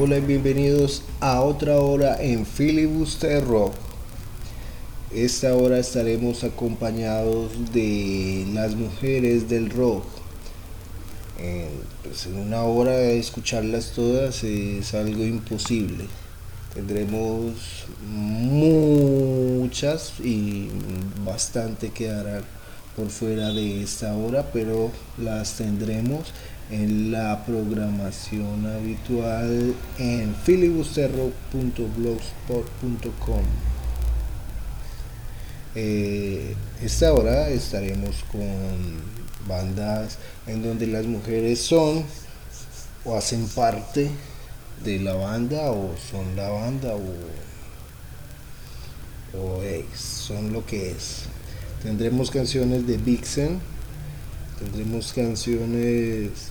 Hola y bienvenidos a otra hora en Filibuster Rock. Esta hora estaremos acompañados de las mujeres del rock. En, pues en una hora escucharlas todas es algo imposible. Tendremos muchas y bastante quedarán por fuera de esta hora, pero las tendremos en la programación habitual en filibusterrock.blogspot.com. Eh, esta hora estaremos con bandas en donde las mujeres son o hacen parte de la banda o son la banda o, o son lo que es. Tendremos canciones de Vixen, tendremos canciones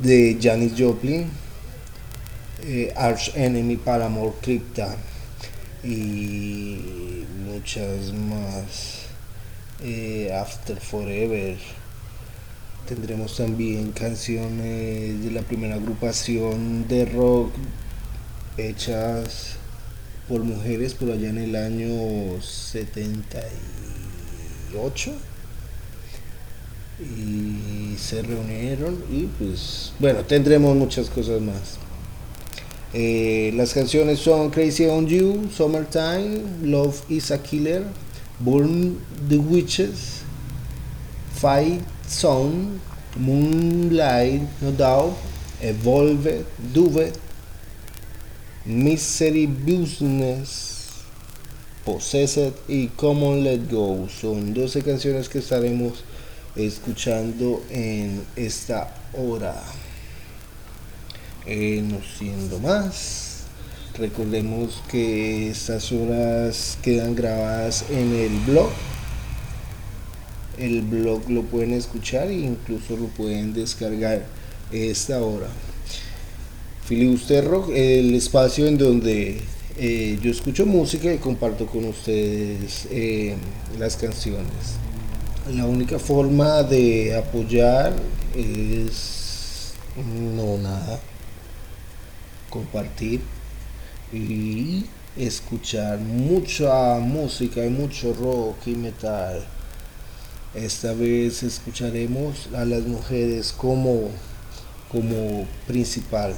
de Janis Joplin, eh, Arch Enemy, Paramore, Crypta y muchas más. Eh, After Forever. Tendremos también canciones de la primera agrupación de rock hechas por mujeres por allá en el año 78 y se reunieron y pues bueno tendremos muchas cosas más eh, las canciones son Crazy on You, Summertime, Love is a Killer, Burn the Witches, Fight Song, Moonlight, No Doubt, Evolve, Do Misery Business, Possessed y Common Let Go. Son 12 canciones que estaremos escuchando en esta hora. Eh, no siendo más, recordemos que estas horas quedan grabadas en el blog. El blog lo pueden escuchar e incluso lo pueden descargar esta hora. Filibuster el espacio en donde eh, yo escucho música y comparto con ustedes eh, las canciones. La única forma de apoyar es no nada compartir y escuchar mucha música y mucho rock y metal. Esta vez escucharemos a las mujeres como, como principal,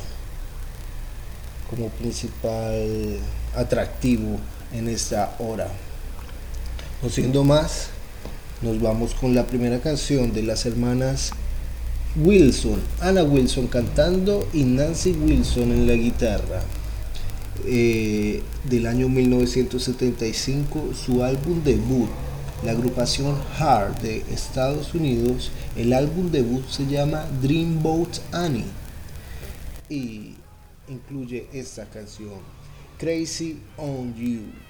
como principal atractivo en esta hora. No siendo más, nos vamos con la primera canción de las hermanas Wilson, Anna Wilson cantando y Nancy Wilson en la guitarra. Eh, del año 1975, su álbum debut, la agrupación Hard de Estados Unidos, el álbum debut se llama Dreamboat Annie y incluye esta canción, Crazy on You.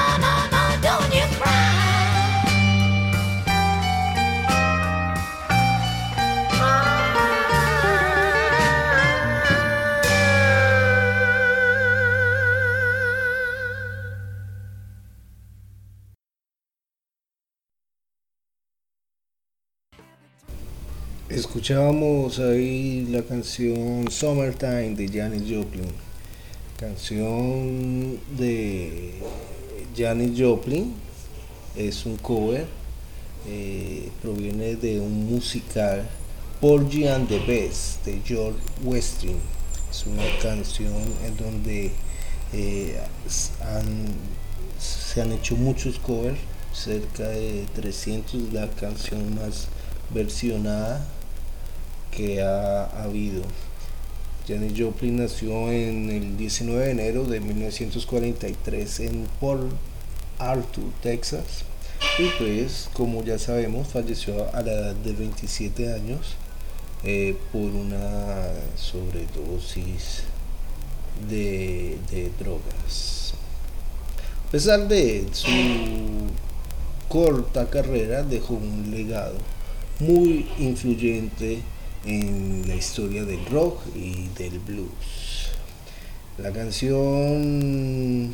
Escuchábamos ahí la canción Summertime de Janis Joplin, canción de Janis Joplin, es un cover, eh, proviene de un musical Porgy and the Best de George Westing, es una canción en donde eh, se han hecho muchos covers, cerca de 300, la canción más versionada que ha habido. Janis Joplin nació en el 19 de enero de 1943 en Port Arthur, Texas. Y pues, como ya sabemos, falleció a la edad de 27 años eh, por una sobredosis de, de drogas. A pesar de su corta carrera, dejó un legado muy influyente en la historia del rock y del blues. La canción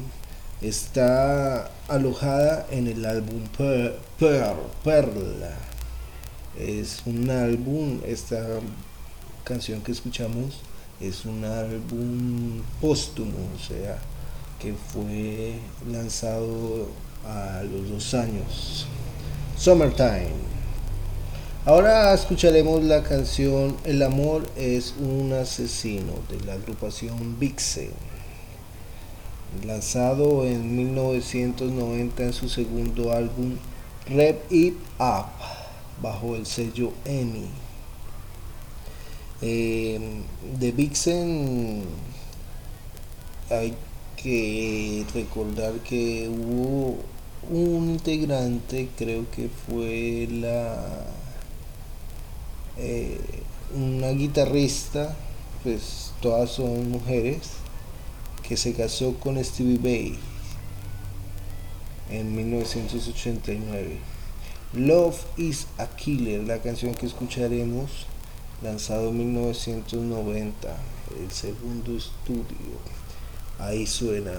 está alojada en el álbum Pearl, Perla. Es un álbum, esta canción que escuchamos es un álbum póstumo, o sea, que fue lanzado a los dos años. Summertime. Ahora escucharemos la canción El amor es un asesino de la agrupación Vixen. lanzado en 1990 en su segundo álbum Rev It Up bajo el sello EMI. Eh, de Vixen hay que recordar que hubo un integrante, creo que fue la eh, una guitarrista, pues todas son mujeres, que se casó con Stevie Bay en 1989. Love is a Killer, la canción que escucharemos, lanzado en 1990, el segundo estudio. Ahí suena.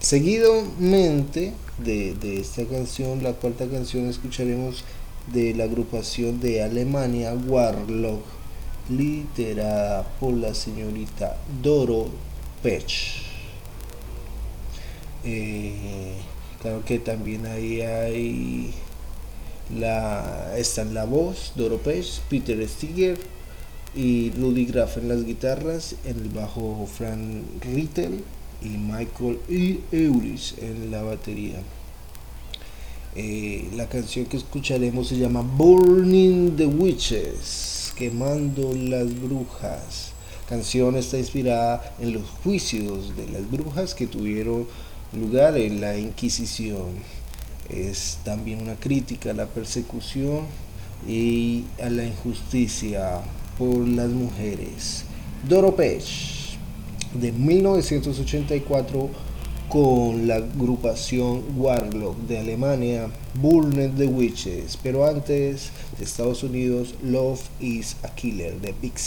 Seguidamente de, de esta canción, la cuarta canción escucharemos de la agrupación de Alemania Warlock, liderada por la señorita Doro Pech. Eh, claro que también ahí hay la, está en la voz, Doro Pech, Peter Stiger y Ludwig Graf en las guitarras, en el bajo Frank Rittel y Michael E. Euris en la batería. Eh, la canción que escucharemos se llama Burning the Witches, quemando las brujas. Canción está inspirada en los juicios de las brujas que tuvieron lugar en la Inquisición. Es también una crítica a la persecución y a la injusticia por las mujeres. Doro Pech, de 1984 con la agrupación Warlock de Alemania, Burned the Witches, pero antes de Estados Unidos, Love is a Killer de Big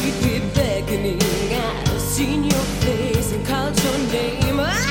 sweetly beckoning. I've seen your face and called your name. Ah!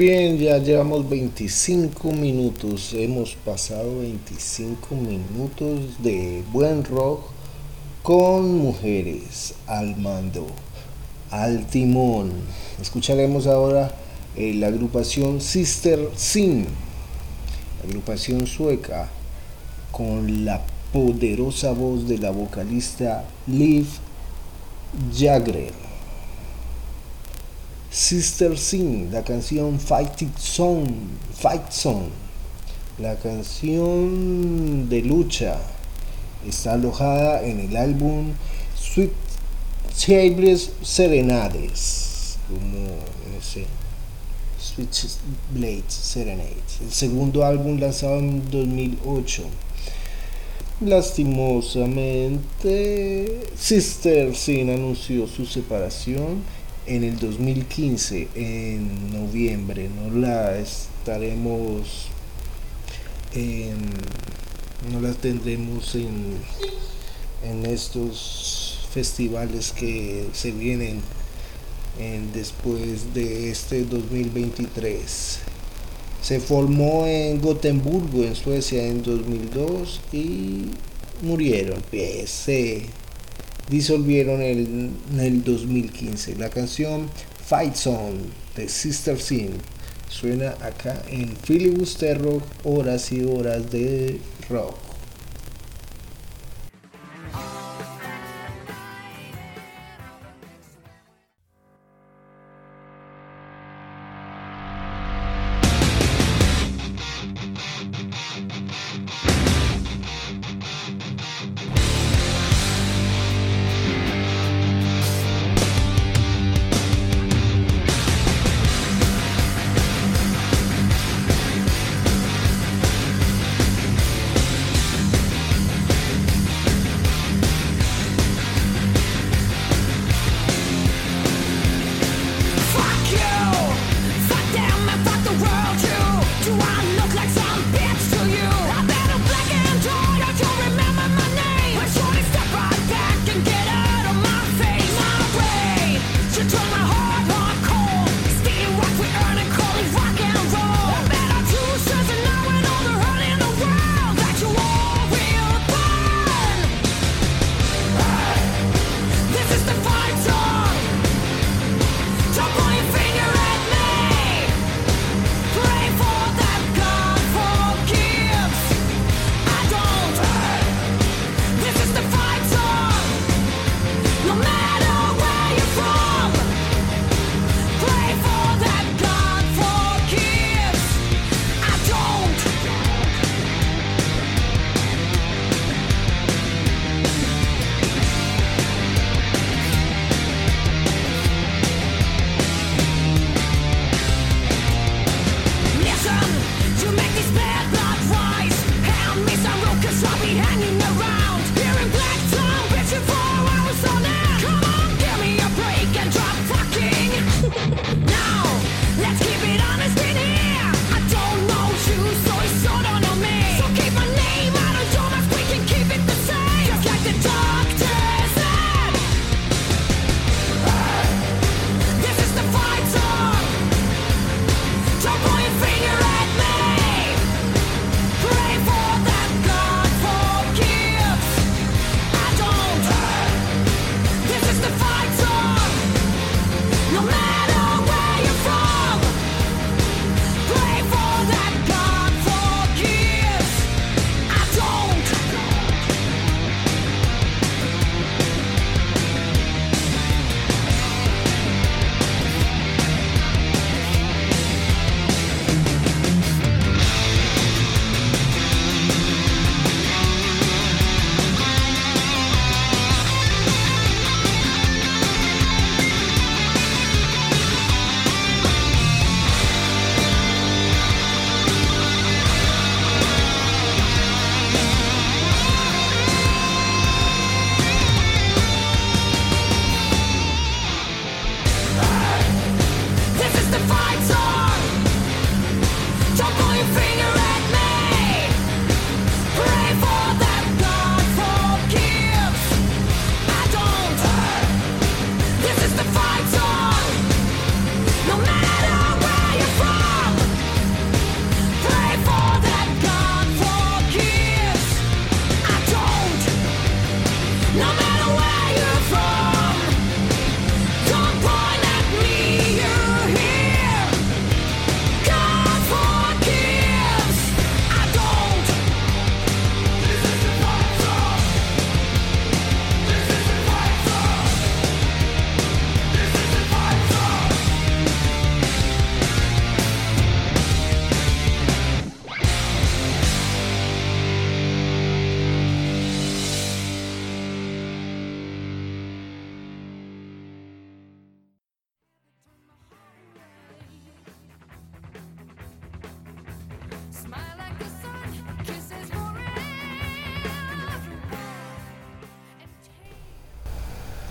Bien, ya llevamos 25 minutos. Hemos pasado 25 minutos de buen rock con mujeres al mando, al timón. Escucharemos ahora eh, la agrupación Sister Sin, agrupación sueca, con la poderosa voz de la vocalista Liv Jagger. Sister Sin, la canción Fighting Song, Fight Song, la canción de lucha, está alojada en el álbum Sweet Chambers Serenades, como ese Sweet Blades Serenades, el segundo álbum lanzado en 2008. Lastimosamente, Sister Sin anunció su separación en el 2015, en noviembre, no la estaremos, no la tendremos en, en estos festivales que se vienen en, después de este 2023. Se formó en Gotemburgo, en Suecia, en 2002 y murieron. Pues, disolvieron en el 2015. La canción Fight Song de Sister Sin suena acá en Filibuster Rock, horas y horas de rock.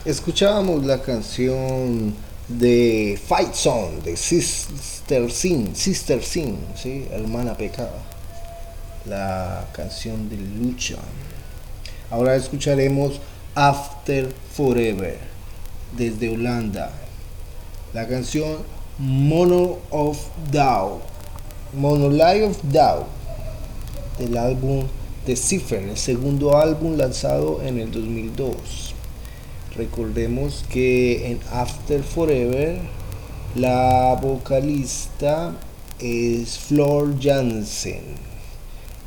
Escuchábamos la canción de Fight Song de Sister Sin, Sister Sin, ¿sí? hermana pecada, la canción de lucha. Ahora escucharemos After Forever desde Holanda, la canción Mono of Doubt, Monolith of Doubt del álbum The Cipher, el segundo álbum lanzado en el 2002. Recordemos que en After Forever la vocalista es Flor Jansen,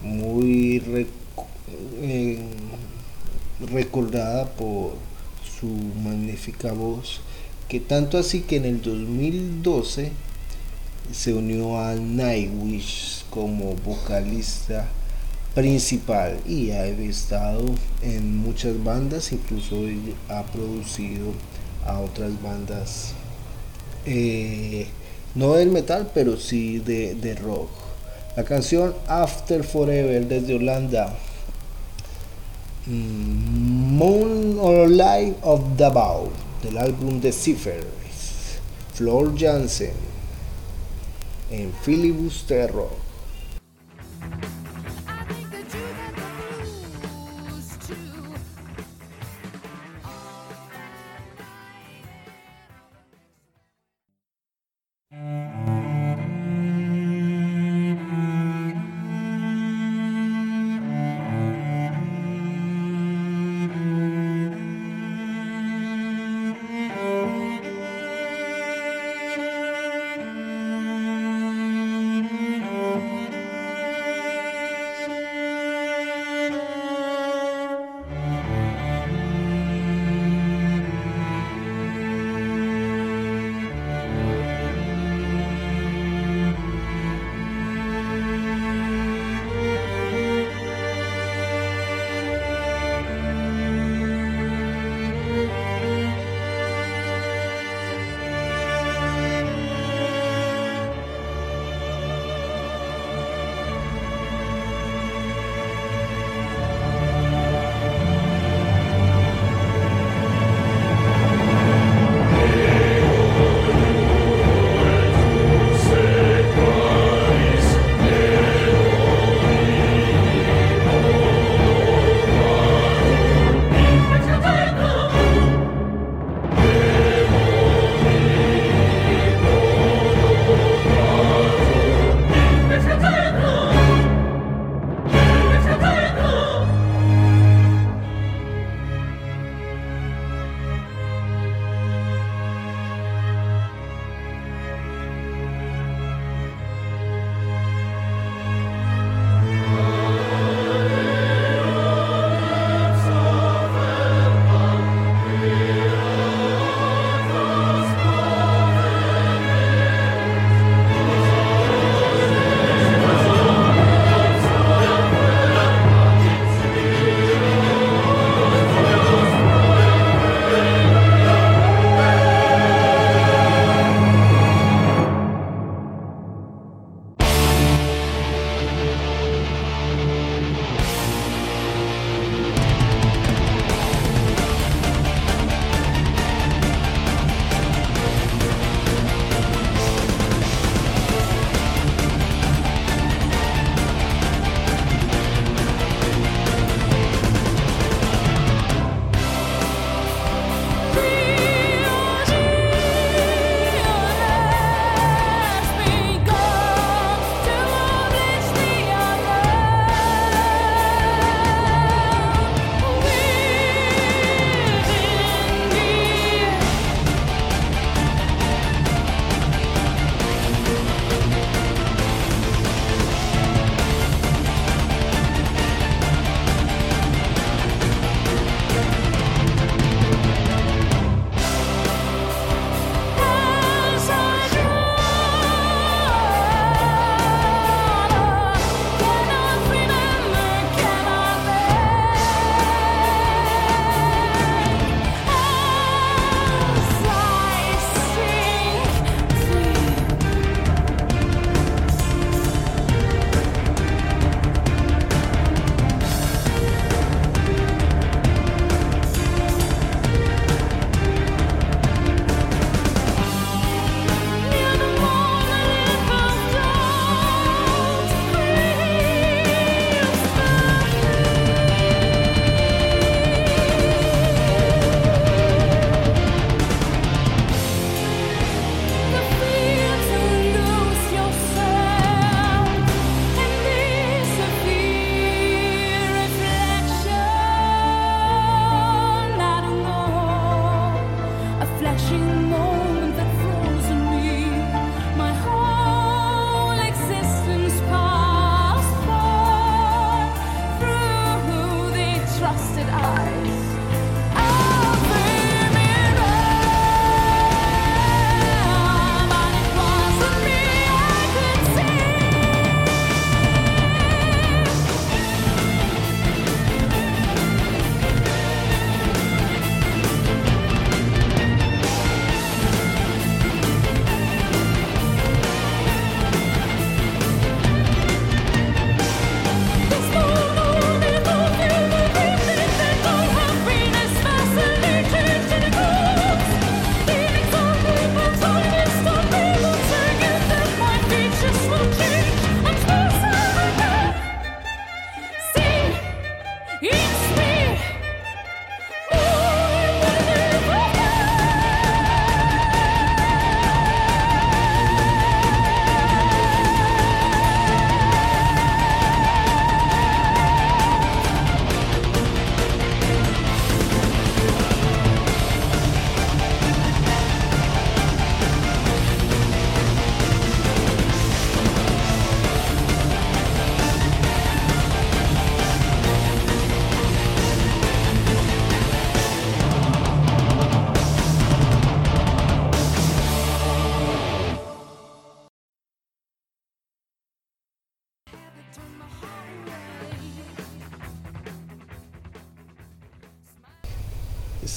muy eh, recordada por su magnífica voz, que tanto así que en el 2012 se unió a Nightwish como vocalista principal y ha estado en muchas bandas, incluso ha producido a otras bandas, eh, no del metal, pero sí de, rock. La canción After Forever desde Holanda. Mm, Moon or Light of the Bow del álbum The Ciphers Floor Jansen en Filibuster Rock.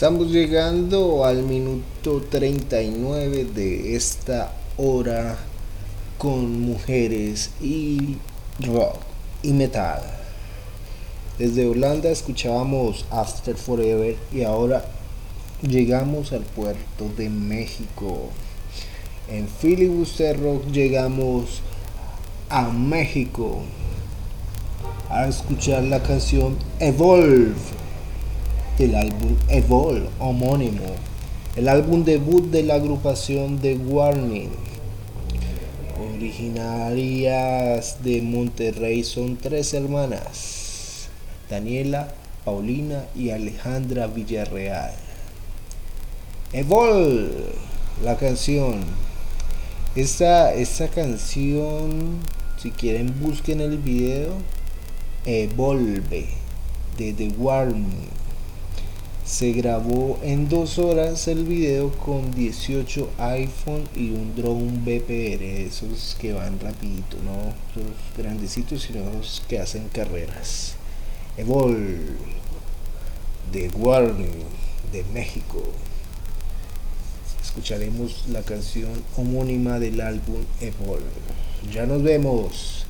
Estamos llegando al minuto 39 de esta hora con mujeres y rock y metal. Desde Holanda escuchábamos After Forever y ahora llegamos al puerto de México. En Filibuster Rock llegamos a México a escuchar la canción Evolve del álbum Evolve homónimo, el álbum debut de la agrupación The Warning. Originarias de Monterrey son tres hermanas, Daniela, Paulina y Alejandra Villarreal. Evolve, la canción. Esta, esta canción, si quieren busquen el video, Evolve de The Warning. Se grabó en dos horas el video con 18 iPhone y un drone BPR, esos que van rapidito, no los grandecitos, sino los que hacen carreras. Evolve de Warning de México. Escucharemos la canción homónima del álbum Evolve. Ya nos vemos.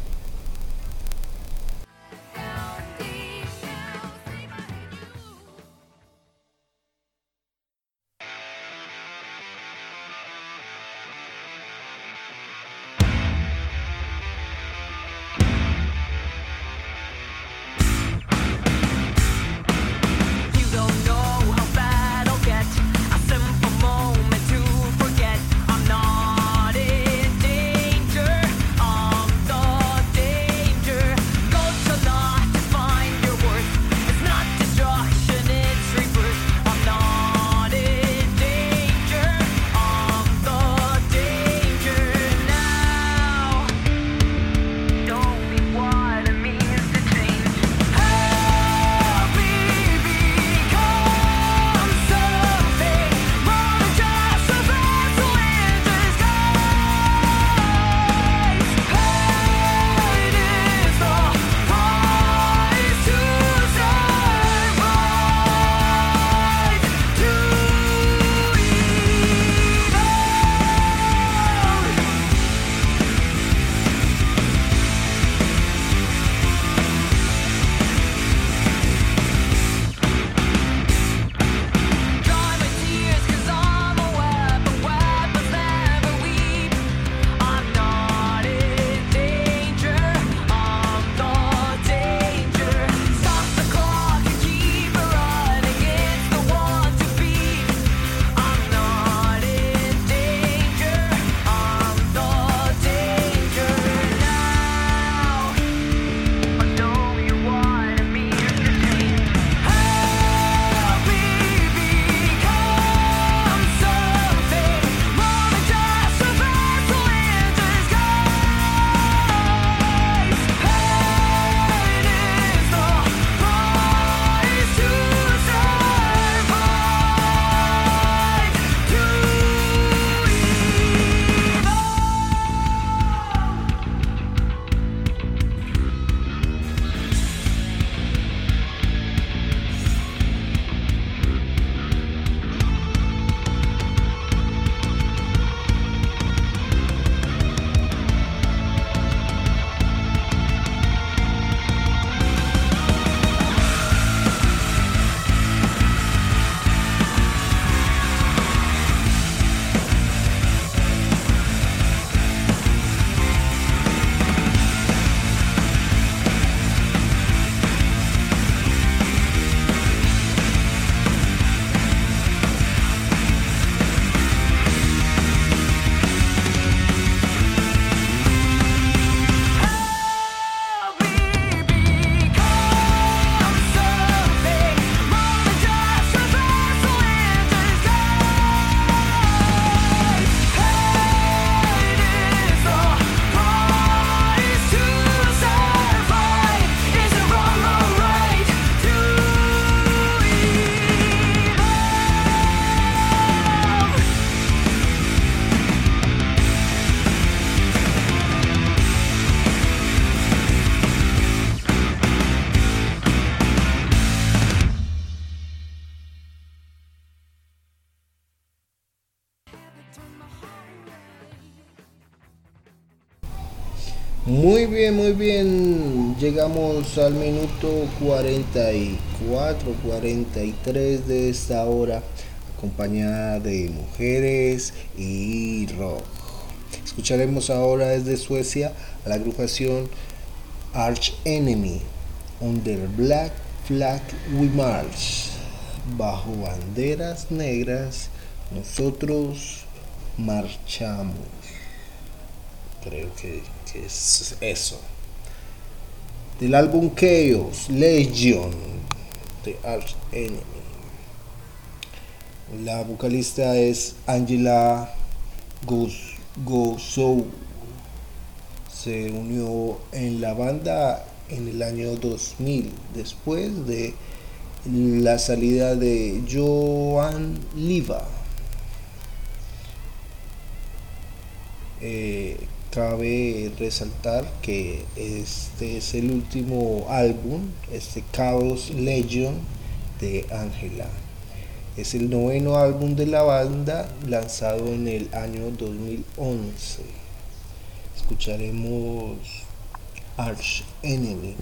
Muy bien. Llegamos al minuto 44, 43 de esta hora, acompañada de mujeres y rock. Escucharemos ahora desde Suecia a la agrupación Arch Enemy, Under Black Flag We March. Bajo banderas negras, nosotros marchamos. Creo que es eso. Del álbum Chaos Legion de Arch Enemy. La vocalista es Angela Gosou. Se unió en la banda en el año 2000, después de la salida de Joan Liva. Eh, cabe resaltar que este es el último álbum, este Chaos Legion de Angela. Es el noveno álbum de la banda lanzado en el año 2011. Escucharemos Arch Enemy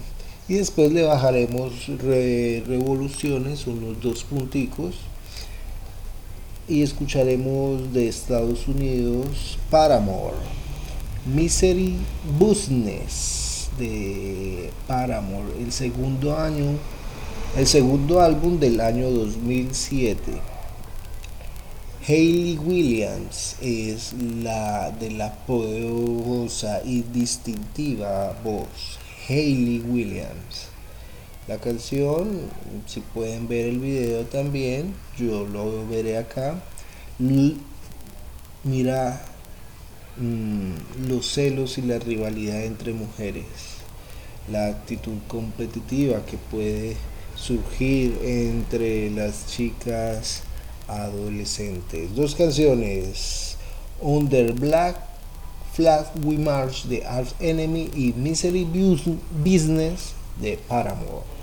y después le bajaremos revoluciones, unos dos punticos y escucharemos de Estados Unidos Paramore. Misery Business de Paramore, el segundo año, el segundo álbum del año 2007. Hayley Williams es la de la poderosa y distintiva voz. Hayley Williams. La canción, si pueden ver el video también, yo lo veré acá. Mira Mm, los celos y la rivalidad entre mujeres, la actitud competitiva que puede surgir entre las chicas adolescentes. Dos canciones, Under Black Flag We March de Art Enemy y Misery Business de Paramore.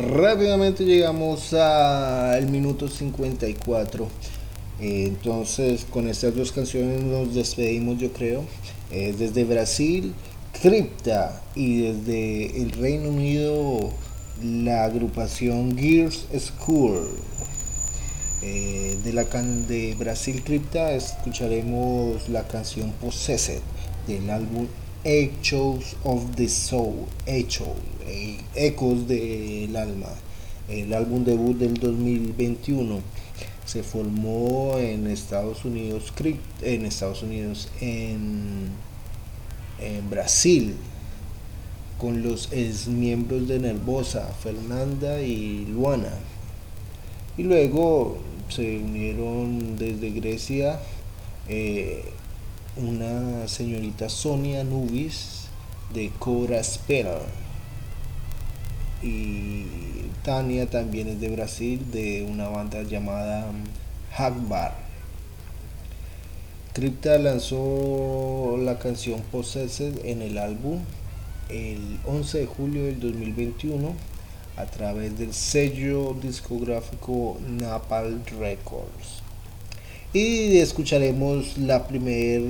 Rápidamente llegamos al minuto 54. Eh, entonces, con estas dos canciones nos despedimos, yo creo. Eh, desde Brasil, Crypta. Y desde el Reino Unido, la agrupación Gears School. Eh, de, la can de Brasil Crypta escucharemos la canción Possessed del álbum Echoes of the Soul. Echo, Ecos del Alma el álbum debut del 2021 se formó en Estados Unidos en Estados Unidos en, en Brasil con los ex miembros de Nervosa Fernanda y Luana y luego se unieron desde Grecia eh, una señorita Sonia Nubis de Cora Spera y Tania también es de Brasil, de una banda llamada Hagbar. Crypta lanzó la canción Possessed en el álbum el 11 de julio del 2021 a través del sello discográfico Napal Records. Y escucharemos la primera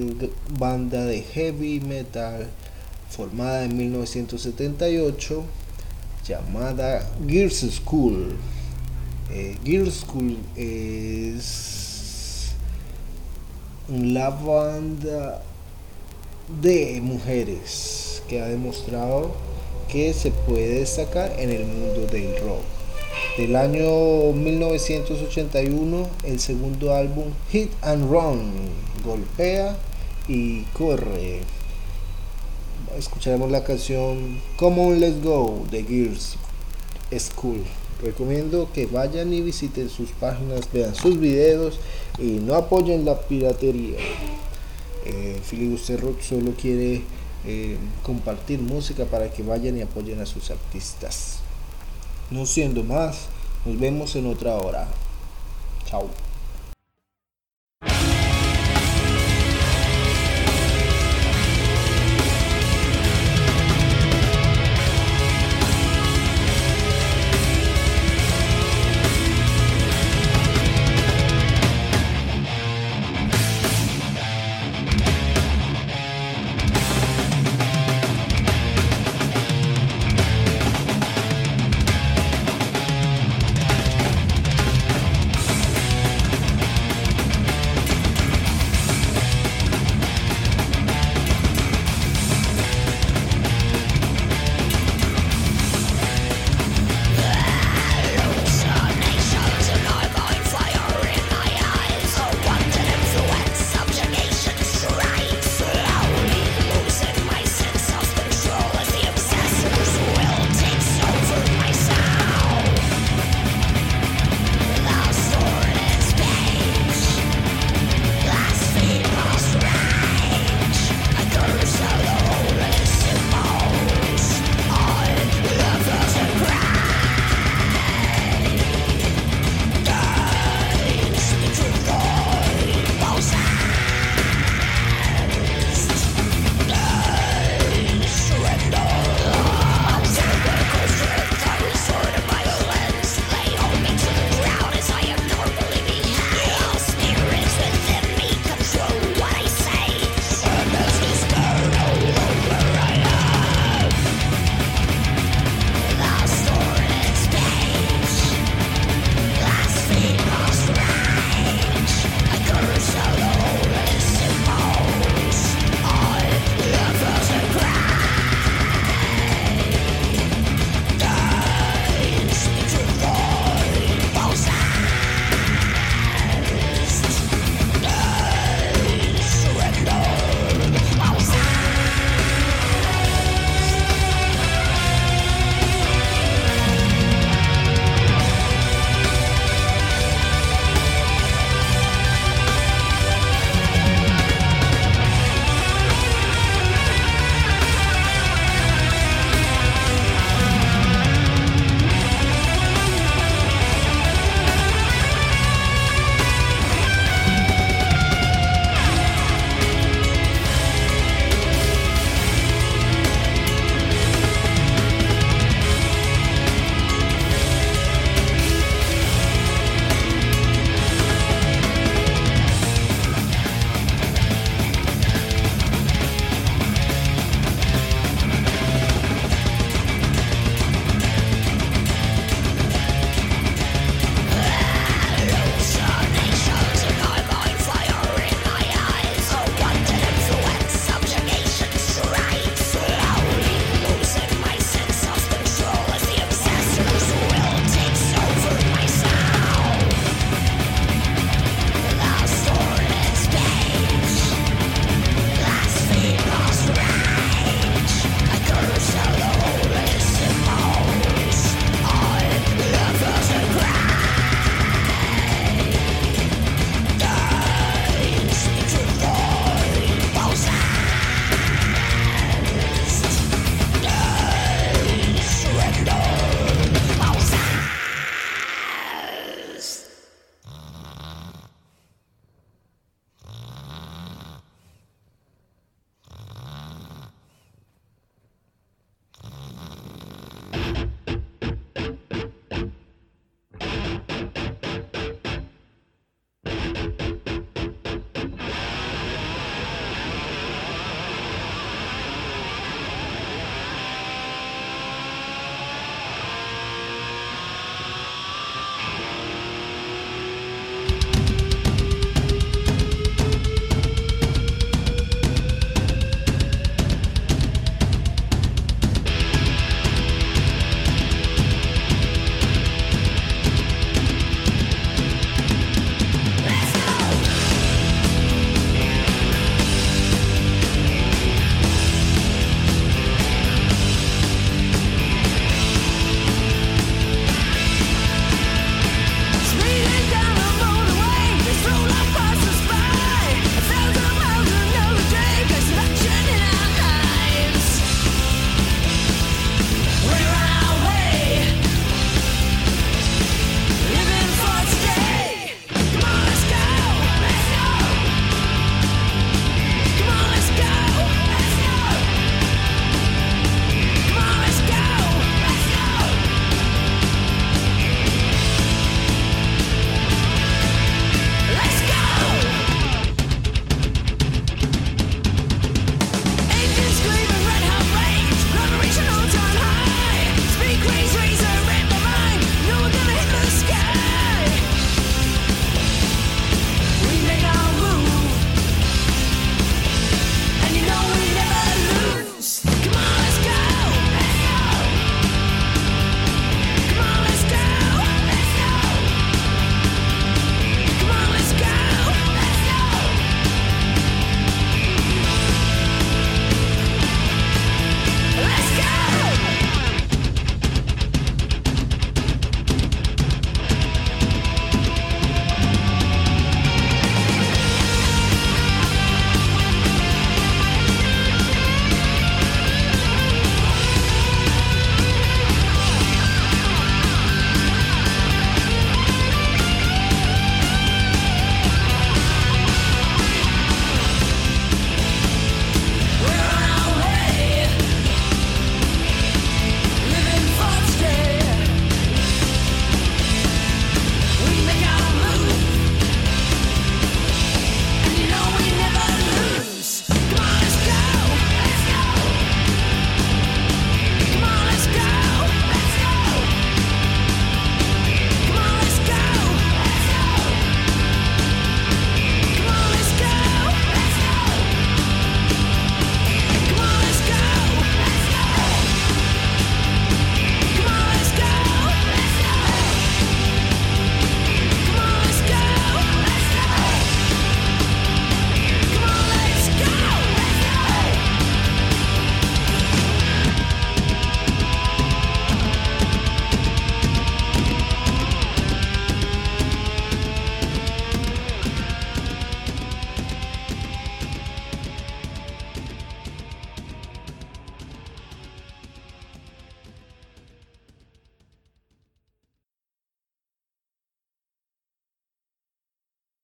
banda de heavy metal formada en 1978 llamada Gears School. Eh, Gears School es la banda de mujeres que ha demostrado que se puede destacar en el mundo del rock. Del año 1981, el segundo álbum Hit and Run, golpea y corre. Escucharemos la canción Come On Let's Go de Gears School. Recomiendo que vayan y visiten sus páginas, vean sus videos y no apoyen la piratería. Eh, Rock solo quiere eh, compartir música para que vayan y apoyen a sus artistas. No siendo más, nos vemos en otra hora. Chao.